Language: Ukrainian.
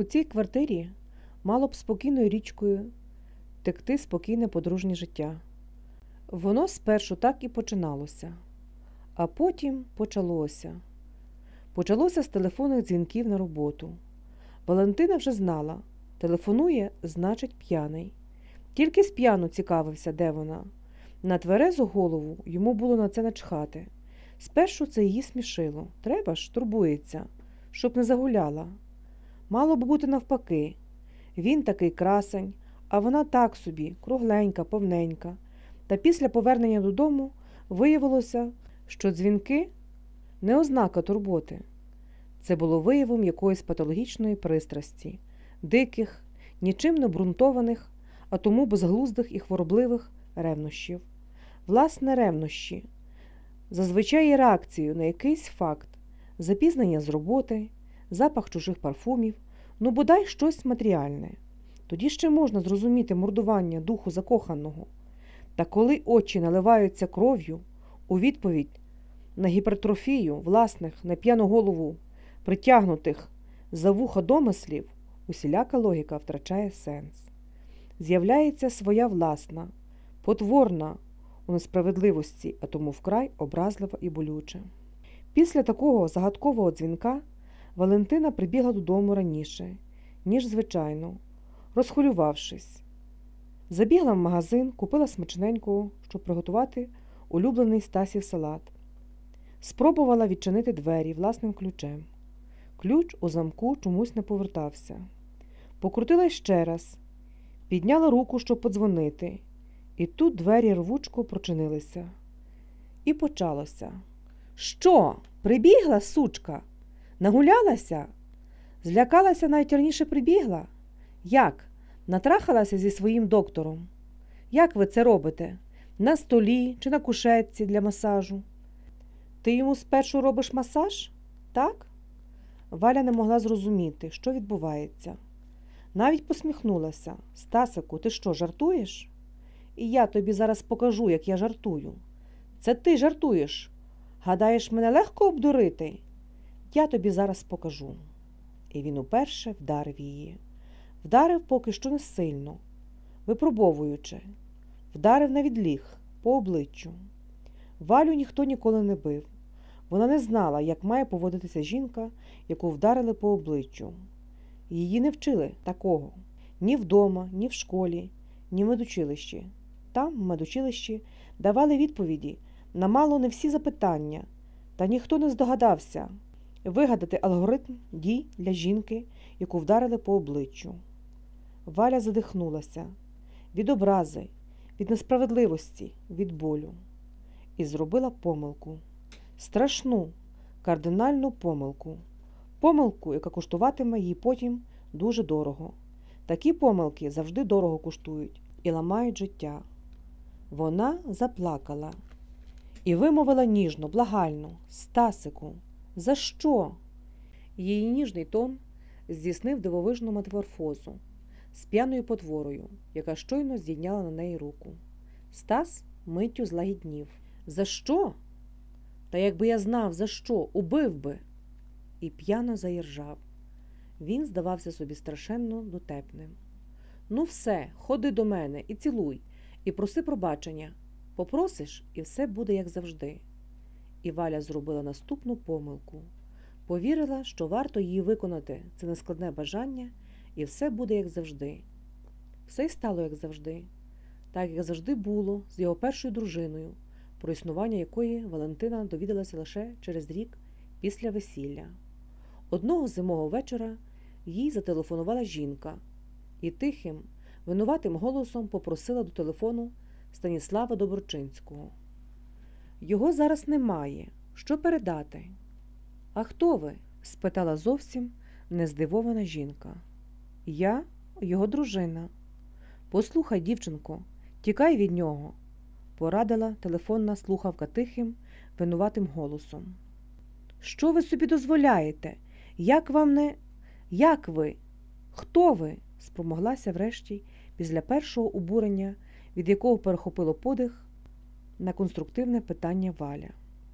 У цій квартирі мало б спокійною річкою текти спокійне подружнє життя. Воно спершу так і починалося, а потім почалося. Почалося з телефонних дзвінків на роботу. Валентина вже знала телефонує, значить, п'яний. Тільки з п'яну цікавився, де вона. На тверезу голову йому було на це начхати. Спершу це її смішило. Треба ж, турбується, щоб не загуляла. Мало б бути навпаки. Він такий красень, а вона так собі, кругленька, повненька. Та після повернення додому виявилося, що дзвінки не ознака турботи. Це було виявом якоїсь патологічної пристрасті, диких, нічим не обґрунтованих, а тому безглуздих і хворобливих ревнощів. Власне, ревнощі, зазвичай є реакцією на якийсь факт, запізнення з роботи, запах чужих парфумів, ну бодай щось матеріальне. Тоді ще можна зрозуміти мордування духу закоханого. Та коли очі наливаються кров'ю у відповідь на гіпертрофію власних на п'яну голову притягнутих за вуха домислів, усіляка логіка втрачає сенс. З'являється своя власна, потворна у несправедливості, а тому вкрай образлива і болюча. Після такого загадкового дзвінка Валентина прибігла додому раніше, ніж звичайно, розхвилювавшись. Забігла в магазин, купила смачненького, щоб приготувати улюблений Стасів салат. Спробувала відчинити двері власним ключем. Ключ у замку чомусь не повертався. Покрутила ще раз, підняла руку, щоб подзвонити, і тут двері рвучко прочинилися. І почалося. Що? Прибігла, сучка? Нагулялася? Злякалася навіть раніше прибігла? Як? Натрахалася зі своїм доктором? Як ви це робите? На столі чи на кушетці для масажу? Ти йому спершу робиш масаж? Так? Валя не могла зрозуміти, що відбувається. Навіть посміхнулася. Стасику, ти що, жартуєш? І я тобі зараз покажу, як я жартую. Це ти жартуєш. Гадаєш, мене легко обдурити? Я тобі зараз покажу. І він уперше вдарив її. Вдарив поки що не сильно, випробовуючи, вдарив на відліг, по обличчю. Валю ніхто ніколи не бив. Вона не знала, як має поводитися жінка, яку вдарили по обличчю. Її не вчили такого ні вдома, ні в школі, ні в медучилищі. Там, в медучилищі, давали відповіді на мало не всі запитання, та ніхто не здогадався вигадати алгоритм дій для жінки, яку вдарили по обличчю. Валя задихнулася від образи, від несправедливості, від болю і зробила помилку. Страшну, кардинальну помилку. Помилку, яка коштуватиме їй потім дуже дорого. Такі помилки завжди дорого коштують і ламають життя. Вона заплакала і вимовила ніжно, благально, Стасику, за що? Її ніжний тон здійснив дивовижну метаморфозу з п'яною потворою, яка щойно здійняла на неї руку. Стас миттю злагіднів. За що? Та якби я знав, за що, убив би. І п'яно заіржав. Він здавався собі страшенно дотепним. Ну, все, ходи до мене і цілуй, і проси пробачення. Попросиш, і все буде як завжди. І Валя зробила наступну помилку. Повірила, що варто її виконати це нескладне бажання, і все буде як завжди. Все й стало як завжди, так як завжди було з його першою дружиною, про існування якої Валентина довідалася лише через рік після весілля. Одного зимового вечора їй зателефонувала жінка і тихим, винуватим голосом попросила до телефону Станіслава Доброчинського. Його зараз немає. Що передати? А хто ви? спитала зовсім нездивована жінка. Я його дружина. Послухай, дівчинко, тікай від нього, порадила телефонна слухавка тихим, винуватим голосом. Що ви собі дозволяєте? Як вам не. Як ви? Хто ви? спромоглася врешті після першого обурення, від якого перехопило подих на конструктивне питання Валя.